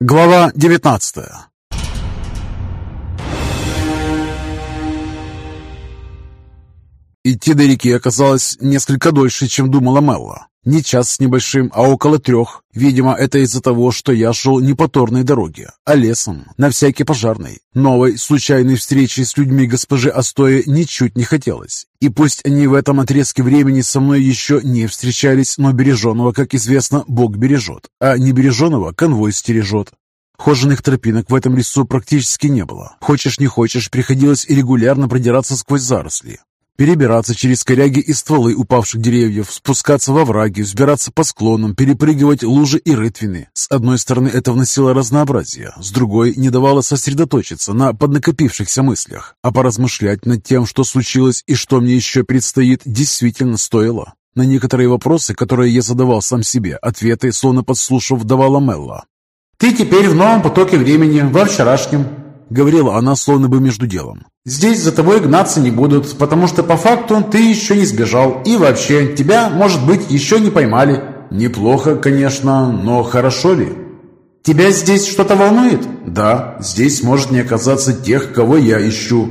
Глава 19 Идти до реки оказалось несколько дольше, чем думала Мелла. Не час с небольшим, а около трех. Видимо, это из-за того, что я шел не по торной дороге, а лесом, на всякий пожарной. Новой, случайной встречи с людьми госпожи Астоя ничуть не хотелось. И пусть они в этом отрезке времени со мной еще не встречались, но береженого, как известно, Бог бережет, а не береженого конвой стережет. Хоженых тропинок в этом лесу практически не было. Хочешь не хочешь, приходилось регулярно продираться сквозь заросли. Перебираться через коряги и стволы упавших деревьев, спускаться во враги, взбираться по склонам, перепрыгивать лужи и рытвины. С одной стороны, это вносило разнообразие, с другой не давало сосредоточиться на поднакопившихся мыслях, а поразмышлять над тем, что случилось и что мне еще предстоит, действительно стоило. На некоторые вопросы, которые я задавал сам себе, ответы, словно подслушав, давала Мелла. «Ты теперь в новом потоке времени, во вчерашнем», — говорила она, словно бы между делом. «Здесь за тобой гнаться не будут, потому что по факту ты еще не сбежал, и вообще тебя, может быть, еще не поймали». «Неплохо, конечно, но хорошо ли?» «Тебя здесь что-то волнует?» «Да, здесь может не оказаться тех, кого я ищу».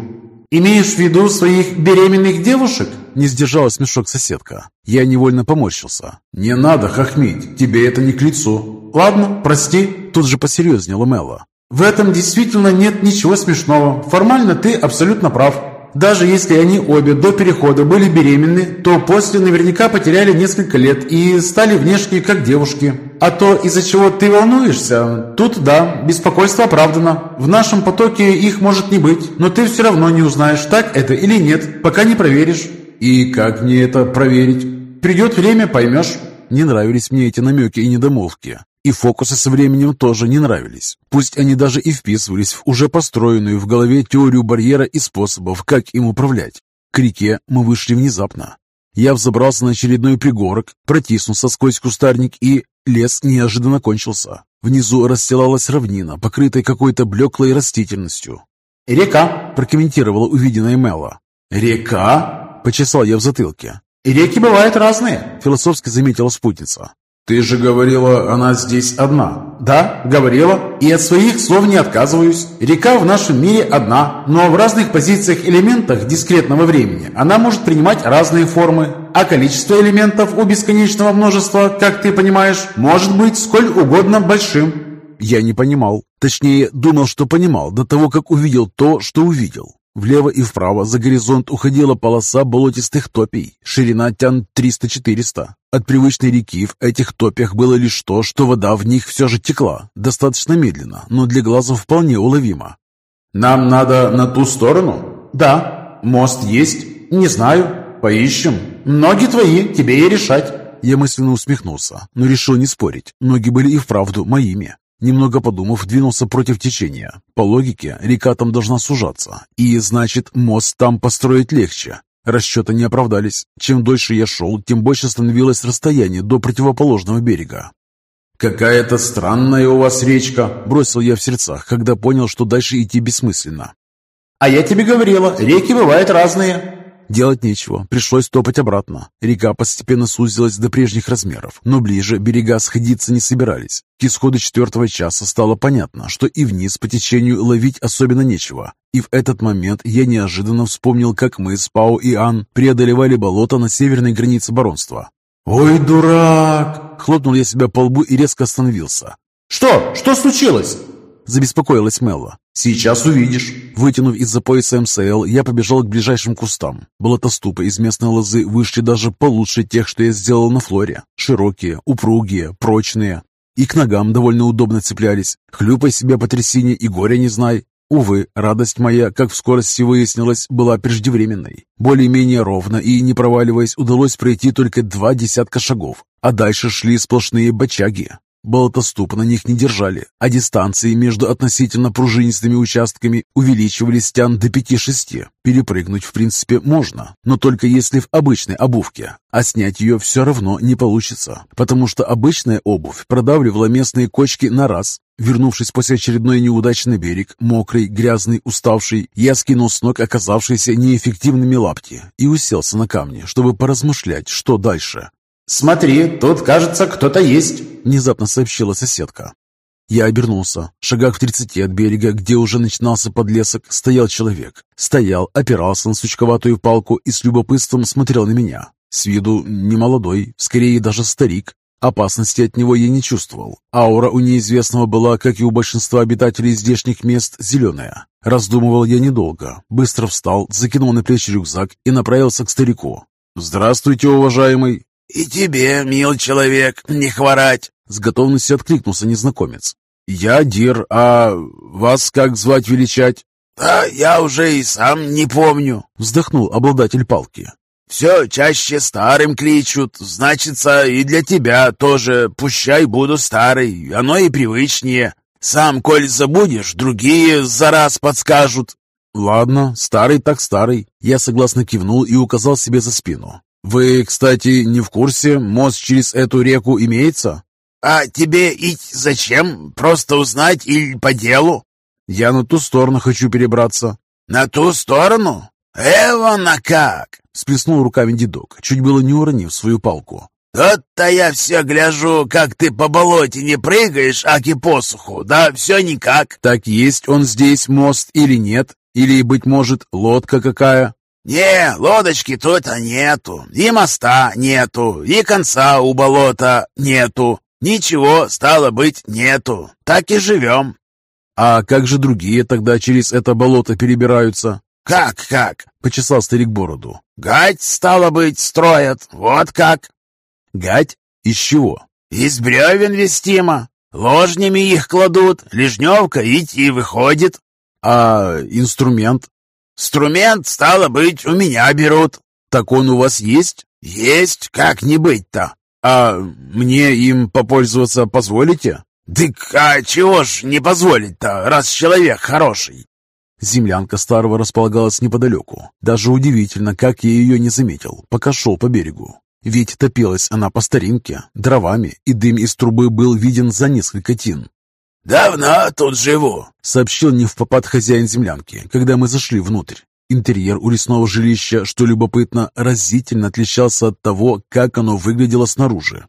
«Имеешь в виду своих беременных девушек?» Не сдержала смешок соседка. Я невольно поморщился. «Не надо хохмить, тебе это не к лицу». «Ладно, прости». Тут же посерьезнела Мелла. В этом действительно нет ничего смешного. Формально ты абсолютно прав. Даже если они обе до перехода были беременны, то после наверняка потеряли несколько лет и стали внешне как девушки. А то, из-за чего ты волнуешься, тут да, беспокойство оправдано. В нашем потоке их может не быть, но ты все равно не узнаешь, так это или нет, пока не проверишь. И как мне это проверить? Придет время, поймешь. Не нравились мне эти намеки и недомолвки. И фокусы со временем тоже не нравились. Пусть они даже и вписывались в уже построенную в голове теорию барьера и способов, как им управлять. К реке мы вышли внезапно. Я взобрался на очередной пригорок, протиснулся сквозь кустарник и... Лес неожиданно кончился. Внизу расстилалась равнина, покрытая какой-то блеклой растительностью. «Река», — прокомментировала увиденная Мела. «Река?» — почесал я в затылке. «Реки бывают разные», — философски заметила спутница. «Ты же говорила, она здесь одна». «Да, говорила, и от своих слов не отказываюсь. Река в нашем мире одна, но в разных позициях-элементах дискретного времени она может принимать разные формы, а количество элементов у бесконечного множества, как ты понимаешь, может быть сколь угодно большим». Я не понимал. Точнее, думал, что понимал, до того, как увидел то, что увидел. Влево и вправо за горизонт уходила полоса болотистых топий, ширина тян 300-400. От привычной реки в этих топях было лишь то, что вода в них все же текла, достаточно медленно, но для глаза вполне уловимо. «Нам надо на ту сторону?» «Да». «Мост есть?» «Не знаю. Поищем. Ноги твои, тебе и решать». Я мысленно усмехнулся, но решил не спорить. Ноги были и вправду моими. Немного подумав, двинулся против течения. По логике, река там должна сужаться, и, значит, мост там построить легче. Расчеты не оправдались. Чем дольше я шел, тем больше становилось расстояние до противоположного берега. «Какая-то странная у вас речка», – бросил я в сердцах, когда понял, что дальше идти бессмысленно. «А я тебе говорила, реки бывают разные». Делать нечего, пришлось топать обратно. Река постепенно сузилась до прежних размеров, но ближе берега сходиться не собирались. К исходу четвертого часа стало понятно, что и вниз по течению ловить особенно нечего. И в этот момент я неожиданно вспомнил, как мы с Пау и Ан преодолевали болото на северной границе баронства. «Ой, дурак!» Хлопнул я себя по лбу и резко остановился. «Что? Что случилось?» Забеспокоилась Мелла. «Сейчас увидишь». Вытянув из-за пояса МСЛ, я побежал к ближайшим кустам. Болотоступы из местной лозы вышли даже получше тех, что я сделал на флоре. Широкие, упругие, прочные. И к ногам довольно удобно цеплялись. Хлюпай себе по трясине и горя не знай. Увы, радость моя, как в скорости выяснилось, была преждевременной. Более-менее ровно и не проваливаясь, удалось пройти только два десятка шагов, а дальше шли сплошные бочаги. Болотоступ на них не держали, а дистанции между относительно пружинистыми участками увеличивались тян до 5-6. Перепрыгнуть, в принципе, можно, но только если в обычной обувке, а снять ее все равно не получится, потому что обычная обувь продавливала местные кочки на раз. Вернувшись после очередной неудачи на берег, мокрый, грязный, уставший, я скинул с ног оказавшиеся неэффективными лапти и уселся на камни, чтобы поразмышлять, что дальше. «Смотри, тут, кажется, кто-то есть», — внезапно сообщила соседка. Я обернулся. Шагах в тридцати от берега, где уже начинался подлесок, стоял человек. Стоял, опирался на сучковатую палку и с любопытством смотрел на меня. С виду не молодой, скорее даже старик. Опасности от него я не чувствовал. Аура у неизвестного была, как и у большинства обитателей здешних мест, зеленая. Раздумывал я недолго. Быстро встал, закинул на плечи рюкзак и направился к старику. «Здравствуйте, уважаемый!» «И тебе, мил человек, не хворать!» С готовностью откликнулся незнакомец. «Я Дир, а вас как звать величать?» «Да я уже и сам не помню», — вздохнул обладатель палки. «Все чаще старым кличут, значится, и для тебя тоже, пущай буду старый, оно и привычнее. Сам, коль забудешь, другие за раз подскажут». «Ладно, старый так старый». Я согласно кивнул и указал себе за спину. «Вы, кстати, не в курсе, мост через эту реку имеется?» «А тебе идти зачем? Просто узнать или по делу?» «Я на ту сторону хочу перебраться». «На ту сторону? Эвана как!» — сплеснул руками дедок, чуть было не уронив свою палку. «Вот-то я все гляжу, как ты по болоте не прыгаешь, аки посуху, да все никак». «Так есть он здесь мост или нет? Или, быть может, лодка какая?» «Не, лодочки тут-то нету, и моста нету, и конца у болота нету. Ничего, стало быть, нету. Так и живем». «А как же другие тогда через это болото перебираются?» «Как-как?» — почесал старик бороду. «Гать, стало быть, строят. Вот как». «Гать? Из чего?» «Из бревен вестимо. Ложнями их кладут, лежневка идти выходит». «А инструмент?» «Инструмент, стало быть, у меня берут». «Так он у вас есть?» «Есть, как не быть-то». «А мне им попользоваться позволите?» «Дык, а чего ж не позволить-то, раз человек хороший?» Землянка старого располагалась неподалеку. Даже удивительно, как я ее не заметил, пока шел по берегу. Ведь топилась она по старинке, дровами, и дым из трубы был виден за несколько тин. «Давно тут живу», — сообщил не в попад хозяин землянки, когда мы зашли внутрь. Интерьер у лесного жилища, что любопытно, разительно отличался от того, как оно выглядело снаружи.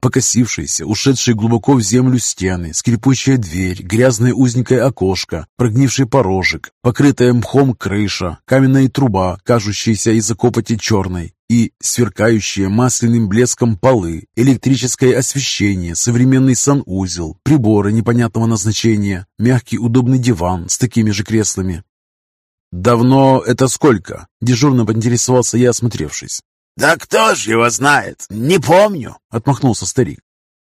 Покосившиеся, ушедшие глубоко в землю стены, скрипучая дверь, грязное узенькое окошко, прогнивший порожек, покрытая мхом крыша, каменная труба, кажущаяся из-за копоти черной, и сверкающие масляным блеском полы, электрическое освещение, современный санузел, приборы непонятного назначения, мягкий удобный диван с такими же креслами. «Давно это сколько?» – дежурно поинтересовался я, осмотревшись. «Да кто ж его знает? Не помню», — отмахнулся старик.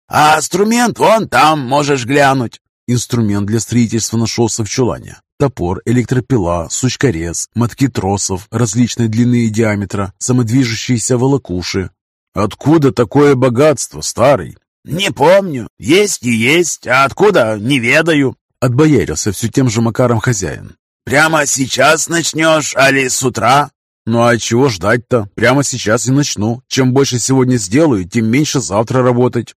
«А инструмент вон там, можешь глянуть». Инструмент для строительства нашелся в чулане. Топор, электропила, сучкорез, мотки тросов различной длины и диаметра, самодвижущиеся волокуши. «Откуда такое богатство, старый?» «Не помню. Есть и есть, а откуда — не ведаю», — отбоярился все тем же Макаром хозяин. «Прямо сейчас начнешь, али с утра?» Ну а чего ждать-то? Прямо сейчас и начну. Чем больше сегодня сделаю, тем меньше завтра работать.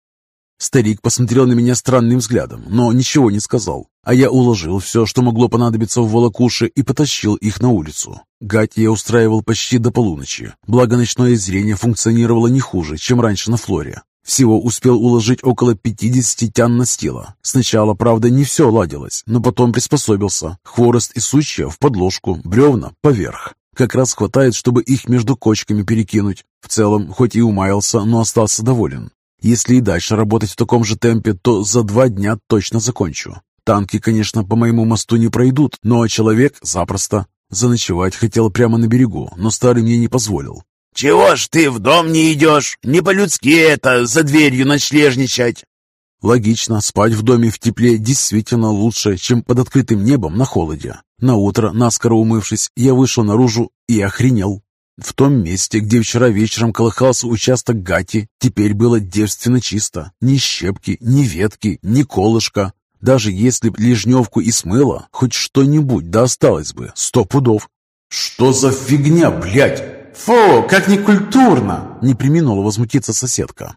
Старик посмотрел на меня странным взглядом, но ничего не сказал. А я уложил все, что могло понадобиться в волокуши, и потащил их на улицу. Гать я устраивал почти до полуночи, благо ночное зрение функционировало не хуже, чем раньше на флоре. Всего успел уложить около 50 тян настила. Сначала, правда, не все ладилось, но потом приспособился. Хворост и сучья в подложку, бревна поверх. Как раз хватает, чтобы их между кочками перекинуть. В целом, хоть и умаялся, но остался доволен. Если и дальше работать в таком же темпе, то за два дня точно закончу. Танки, конечно, по моему мосту не пройдут, но человек запросто. Заночевать хотел прямо на берегу, но старый мне не позволил. «Чего ж ты в дом не идешь? Не по-людски это, за дверью ночлежничать!» Логично, спать в доме в тепле действительно лучше, чем под открытым небом на холоде. На утро, наскоро умывшись, я вышел наружу и охренел. В том месте, где вчера вечером колыхался участок гати, теперь было девственно чисто. Ни щепки, ни ветки, ни колышка. Даже если б лежневку и смыло, хоть что-нибудь да осталось бы, сто пудов. «Что за фигня, блядь? Фу, как некультурно!» Не приминула возмутиться соседка.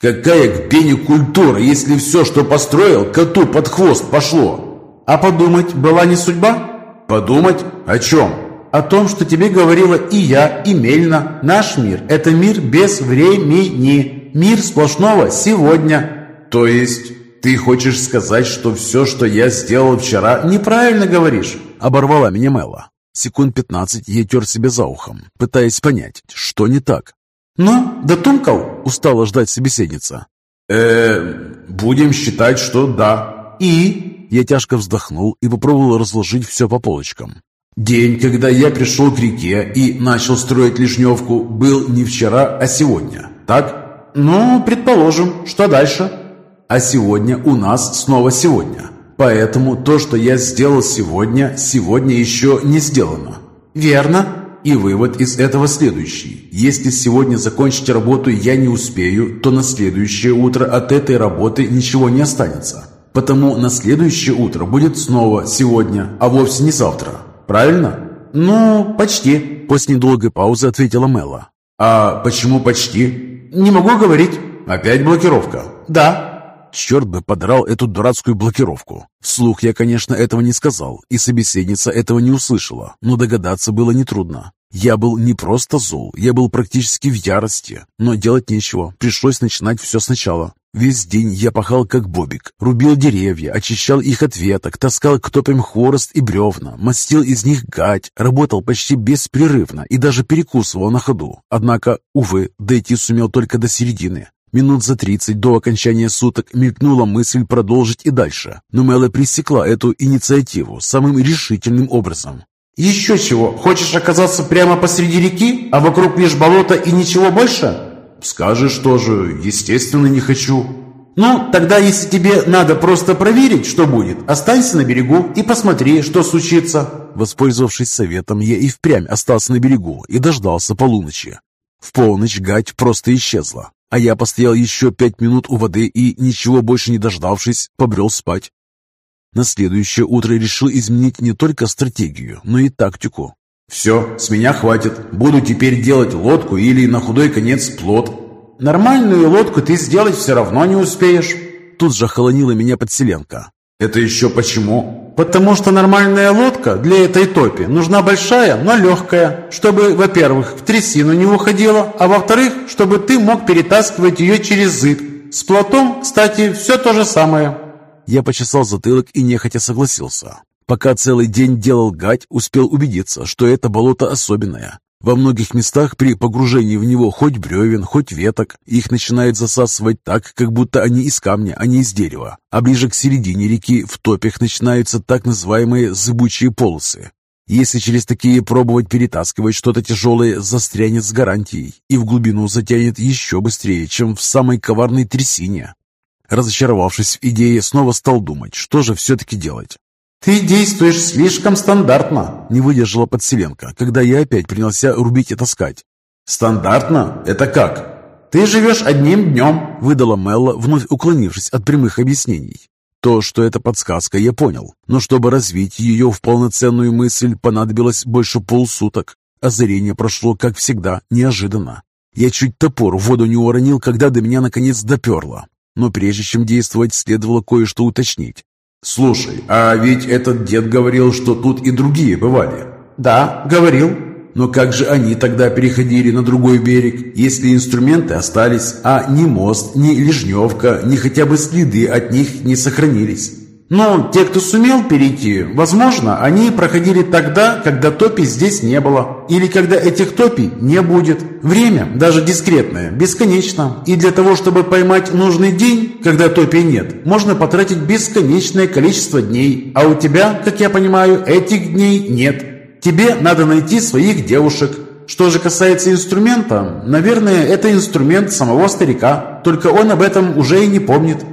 Какая к пене культура, если все, что построил, коту под хвост пошло? А подумать была не судьба? Подумать? О чем? О том, что тебе говорила и я, и Мельна. Наш мир – это мир без времени. Мир сплошного сегодня. То есть... Ты хочешь сказать, что все, что я сделал вчера, неправильно говоришь? Оборвала меня Мэла. Секунд пятнадцать я тер себе за ухом, пытаясь понять, что не так. «Ну, дотумкал?» – устала ждать собеседница. э будем считать, что да». «И?» Я тяжко вздохнул и попробовал разложить все по полочкам. День, когда я пришел к реке и начал строить лишневку, был не вчера, а сегодня, так? Ну, предположим. Что дальше? А сегодня у нас снова сегодня. Поэтому то, что я сделал сегодня, сегодня еще не сделано. Верно. И вывод из этого следующий. Если сегодня закончить работу я не успею, то на следующее утро от этой работы ничего не останется. Потому на следующее утро будет снова сегодня, а вовсе не завтра. Правильно? Ну, почти. После недолгой паузы ответила Мэла. А почему почти? Не могу говорить. Опять блокировка? Да. Черт бы подрал эту дурацкую блокировку. Вслух я, конечно, этого не сказал, и собеседница этого не услышала, но догадаться было нетрудно. Я был не просто зол, я был практически в ярости, но делать нечего, пришлось начинать все сначала. Весь день я пахал как бобик, рубил деревья, очищал их от веток, таскал к топям хворост и бревна, мастил из них гать, работал почти беспрерывно и даже перекусывал на ходу. Однако, увы, дойти сумел только до середины. Минут за тридцать до окончания суток мелькнула мысль продолжить и дальше, но Мэла пресекла эту инициативу самым решительным образом. «Еще чего? Хочешь оказаться прямо посреди реки, а вокруг лишь болото и ничего больше?» «Скажешь тоже, естественно, не хочу». «Ну, тогда если тебе надо просто проверить, что будет, останься на берегу и посмотри, что случится». Воспользовавшись советом, я и впрямь остался на берегу и дождался полуночи. В полночь гать просто исчезла, а я постоял еще пять минут у воды и, ничего больше не дождавшись, побрел спать. На следующее утро решил изменить не только стратегию, но и тактику. «Все, с меня хватит. Буду теперь делать лодку или на худой конец плот». «Нормальную лодку ты сделать все равно не успеешь». Тут же холонила меня подселенка. «Это еще почему?» «Потому что нормальная лодка для этой топи нужна большая, но легкая, чтобы, во-первых, в трясину не уходила, а во-вторых, чтобы ты мог перетаскивать ее через зыб. С плотом, кстати, все то же самое». Я почесал затылок и нехотя согласился. Пока целый день делал гать, успел убедиться, что это болото особенное. Во многих местах при погружении в него хоть бревен, хоть веток, их начинает засасывать так, как будто они из камня, а не из дерева. А ближе к середине реки в топях начинаются так называемые зыбучие полосы. Если через такие пробовать перетаскивать что-то тяжелое, застрянет с гарантией и в глубину затянет еще быстрее, чем в самой коварной трясине. Разочаровавшись в идее, снова стал думать, что же все-таки делать. «Ты действуешь слишком стандартно», — не выдержала подселенка, когда я опять принялся рубить и таскать. «Стандартно? Это как?» «Ты живешь одним днем», — выдала Мелла, вновь уклонившись от прямых объяснений. То, что это подсказка, я понял, но чтобы развить ее в полноценную мысль, понадобилось больше полсуток. Озарение прошло, как всегда, неожиданно. Я чуть топор в воду не уронил, когда до меня наконец доперло. Но прежде чем действовать, следовало кое-что уточнить. «Слушай, а ведь этот дед говорил, что тут и другие бывали». «Да, говорил». «Но как же они тогда переходили на другой берег, если инструменты остались, а ни мост, ни лежневка, ни хотя бы следы от них не сохранились?» Ну, те, кто сумел перейти, возможно, они проходили тогда, когда топи здесь не было. Или когда этих топий не будет. Время, даже дискретное, бесконечно. И для того, чтобы поймать нужный день, когда топи нет, можно потратить бесконечное количество дней. А у тебя, как я понимаю, этих дней нет. Тебе надо найти своих девушек. Что же касается инструмента, наверное, это инструмент самого старика. Только он об этом уже и не помнит.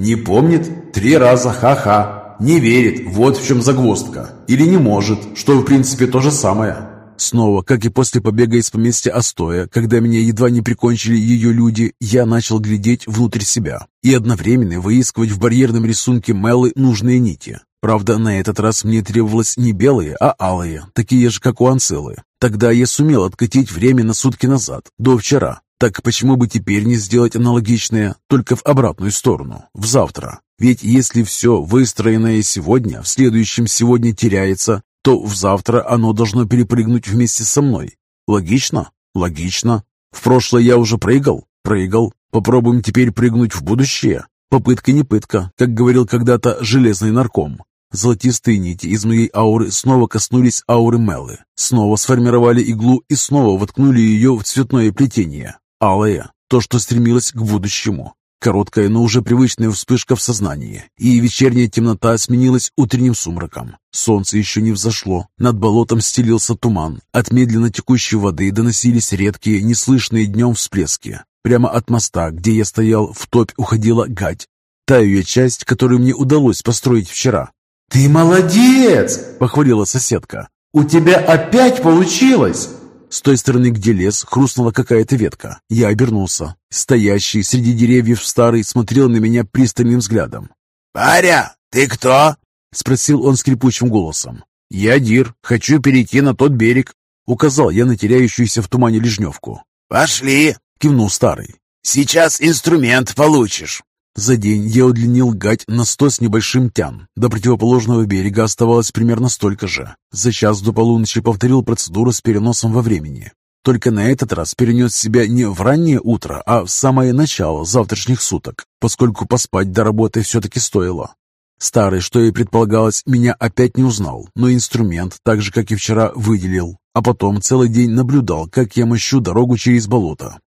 Не помнит? Три раза ха-ха. Не верит, вот в чем загвоздка. Или не может, что в принципе то же самое. Снова, как и после побега из поместья Остоя, когда меня едва не прикончили ее люди, я начал глядеть внутрь себя и одновременно выискивать в барьерном рисунке Меллы нужные нити. Правда, на этот раз мне требовалось не белые, а алые, такие же, как у Анцелы. Тогда я сумел откатить время на сутки назад, до вчера, так почему бы теперь не сделать аналогичное, только в обратную сторону, в завтра? Ведь если все выстроенное сегодня в следующем сегодня теряется, то в завтра оно должно перепрыгнуть вместе со мной. Логично? Логично. В прошлое я уже прыгал? Прыгал. Попробуем теперь прыгнуть в будущее. Попытка не пытка, как говорил когда-то железный нарком. Золотистые нити из моей ауры снова коснулись ауры Меллы, снова сформировали иглу и снова воткнули ее в цветное плетение. Алое, то, что стремилось к будущему. Короткая, но уже привычная вспышка в сознании, и вечерняя темнота сменилась утренним сумраком. Солнце еще не взошло, над болотом стелился туман, от медленно текущей воды доносились редкие, неслышные днем всплески. Прямо от моста, где я стоял, в топь уходила гать. Та ее часть, которую мне удалось построить вчера. «Ты молодец!» – похвалила соседка. «У тебя опять получилось!» С той стороны, где лес, хрустнула какая-то ветка. Я обернулся. Стоящий среди деревьев старый смотрел на меня пристальным взглядом. «Паря, ты кто?» — спросил он скрипучим голосом. «Я Дир. Хочу перейти на тот берег», — указал я на теряющуюся в тумане лежневку. «Пошли!» — кивнул старый. «Сейчас инструмент получишь». За день я удлинил гать на сто с небольшим тян. До противоположного берега оставалось примерно столько же. За час до полуночи повторил процедуру с переносом во времени. Только на этот раз перенес себя не в раннее утро, а в самое начало завтрашних суток, поскольку поспать до работы все-таки стоило. Старый, что и предполагалось, меня опять не узнал, но инструмент, так же, как и вчера, выделил, а потом целый день наблюдал, как я мощу дорогу через болото.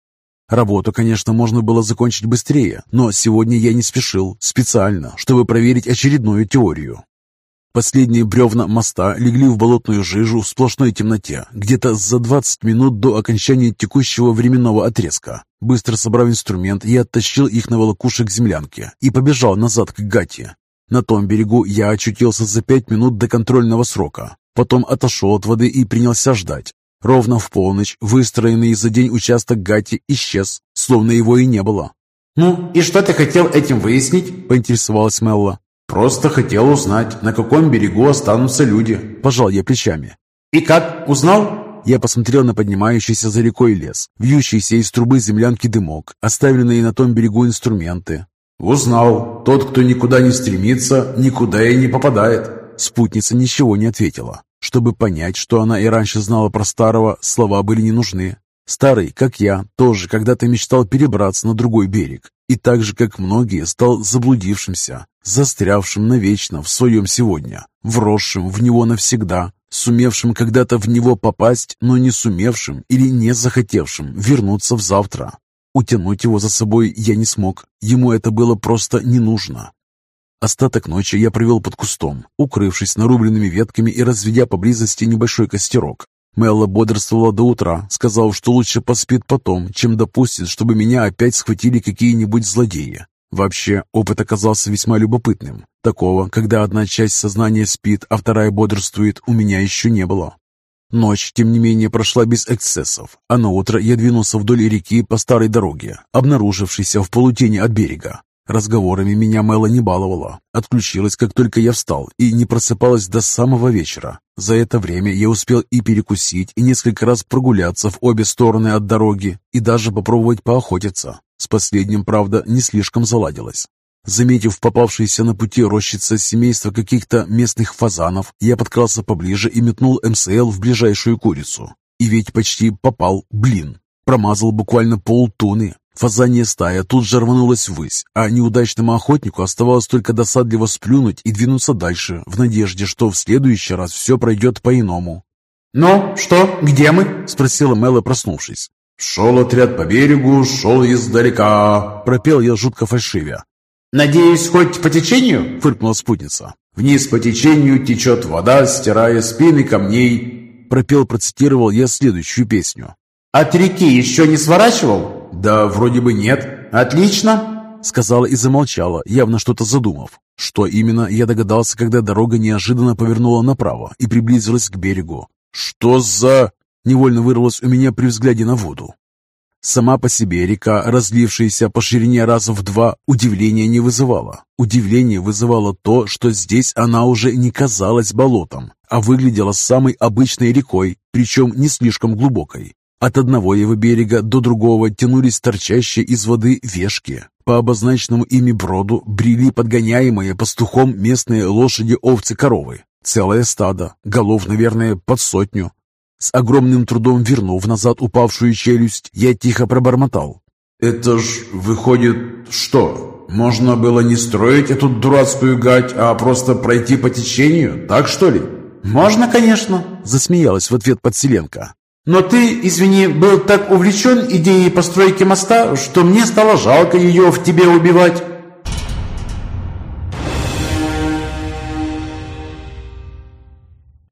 Работу, конечно, можно было закончить быстрее, но сегодня я не спешил, специально, чтобы проверить очередную теорию. Последние бревна моста легли в болотную жижу в сплошной темноте, где-то за 20 минут до окончания текущего временного отрезка. Быстро собрав инструмент, я оттащил их на волокушек землянки и побежал назад к Гате. На том берегу я очутился за пять минут до контрольного срока. Потом отошел от воды и принялся ждать. Ровно в полночь выстроенный за день участок Гати исчез, словно его и не было. «Ну, и что ты хотел этим выяснить?» – поинтересовалась Мелла. «Просто хотел узнать, на каком берегу останутся люди», – пожал я плечами. «И как? Узнал?» Я посмотрел на поднимающийся за рекой лес, вьющийся из трубы землянки дымок, оставленные на том берегу инструменты. «Узнал. Тот, кто никуда не стремится, никуда и не попадает». Спутница ничего не ответила. Чтобы понять, что она и раньше знала про старого, слова были не нужны. Старый, как я, тоже когда-то мечтал перебраться на другой берег. И так же, как многие, стал заблудившимся, застрявшим навечно в своем сегодня, вросшим в него навсегда, сумевшим когда-то в него попасть, но не сумевшим или не захотевшим вернуться в завтра. Утянуть его за собой я не смог, ему это было просто не нужно. Остаток ночи я провел под кустом, укрывшись нарубленными ветками и разведя поблизости небольшой костерок. Мелла бодрствовала до утра, сказав, что лучше поспит потом, чем допустит, чтобы меня опять схватили какие-нибудь злодеи. Вообще, опыт оказался весьма любопытным. Такого, когда одна часть сознания спит, а вторая бодрствует, у меня еще не было. Ночь, тем не менее, прошла без эксцессов, а на утро я двинулся вдоль реки по старой дороге, обнаружившейся в полутени от берега. Разговорами меня Мэла не баловала. Отключилась, как только я встал, и не просыпалась до самого вечера. За это время я успел и перекусить, и несколько раз прогуляться в обе стороны от дороги, и даже попробовать поохотиться. С последним, правда, не слишком заладилось. Заметив попавшиеся на пути рощица семейства каких-то местных фазанов, я подкрался поближе и метнул МСЛ в ближайшую курицу. И ведь почти попал, блин. Промазал буквально полтуны, Фазанья стая тут же рванулась ввысь, а неудачному охотнику оставалось только досадливо сплюнуть и двинуться дальше, в надежде, что в следующий раз все пройдет по-иному. «Ну, что, где мы?» — спросила Мэла, проснувшись. «Шел отряд по берегу, шел издалека», — пропел я жутко фальшивя. «Надеюсь, хоть по течению?» — фыркнула спутница. «Вниз по течению течет вода, стирая спины камней», — пропел, процитировал я следующую песню. «От реки еще не сворачивал?» «Да вроде бы нет». «Отлично!» Сказала и замолчала, явно что-то задумав. Что именно, я догадался, когда дорога неожиданно повернула направо и приблизилась к берегу. «Что за...» Невольно вырвалось у меня при взгляде на воду. Сама по себе река, разлившаяся по ширине раза в два, удивления не вызывала. Удивление вызывало то, что здесь она уже не казалась болотом, а выглядела самой обычной рекой, причем не слишком глубокой. От одного его берега до другого тянулись торчащие из воды вешки. По обозначенному ими броду брели подгоняемые пастухом местные лошади, овцы, коровы. Целое стадо, голов, наверное, под сотню. С огромным трудом вернув назад упавшую челюсть, я тихо пробормотал. «Это ж, выходит, что? можно было не строить эту дурацкую гать, а просто пройти по течению, так что ли?» «Можно, конечно», — засмеялась в ответ Подселенко. «Но ты, извини, был так увлечен идеей постройки моста, что мне стало жалко ее в тебе убивать».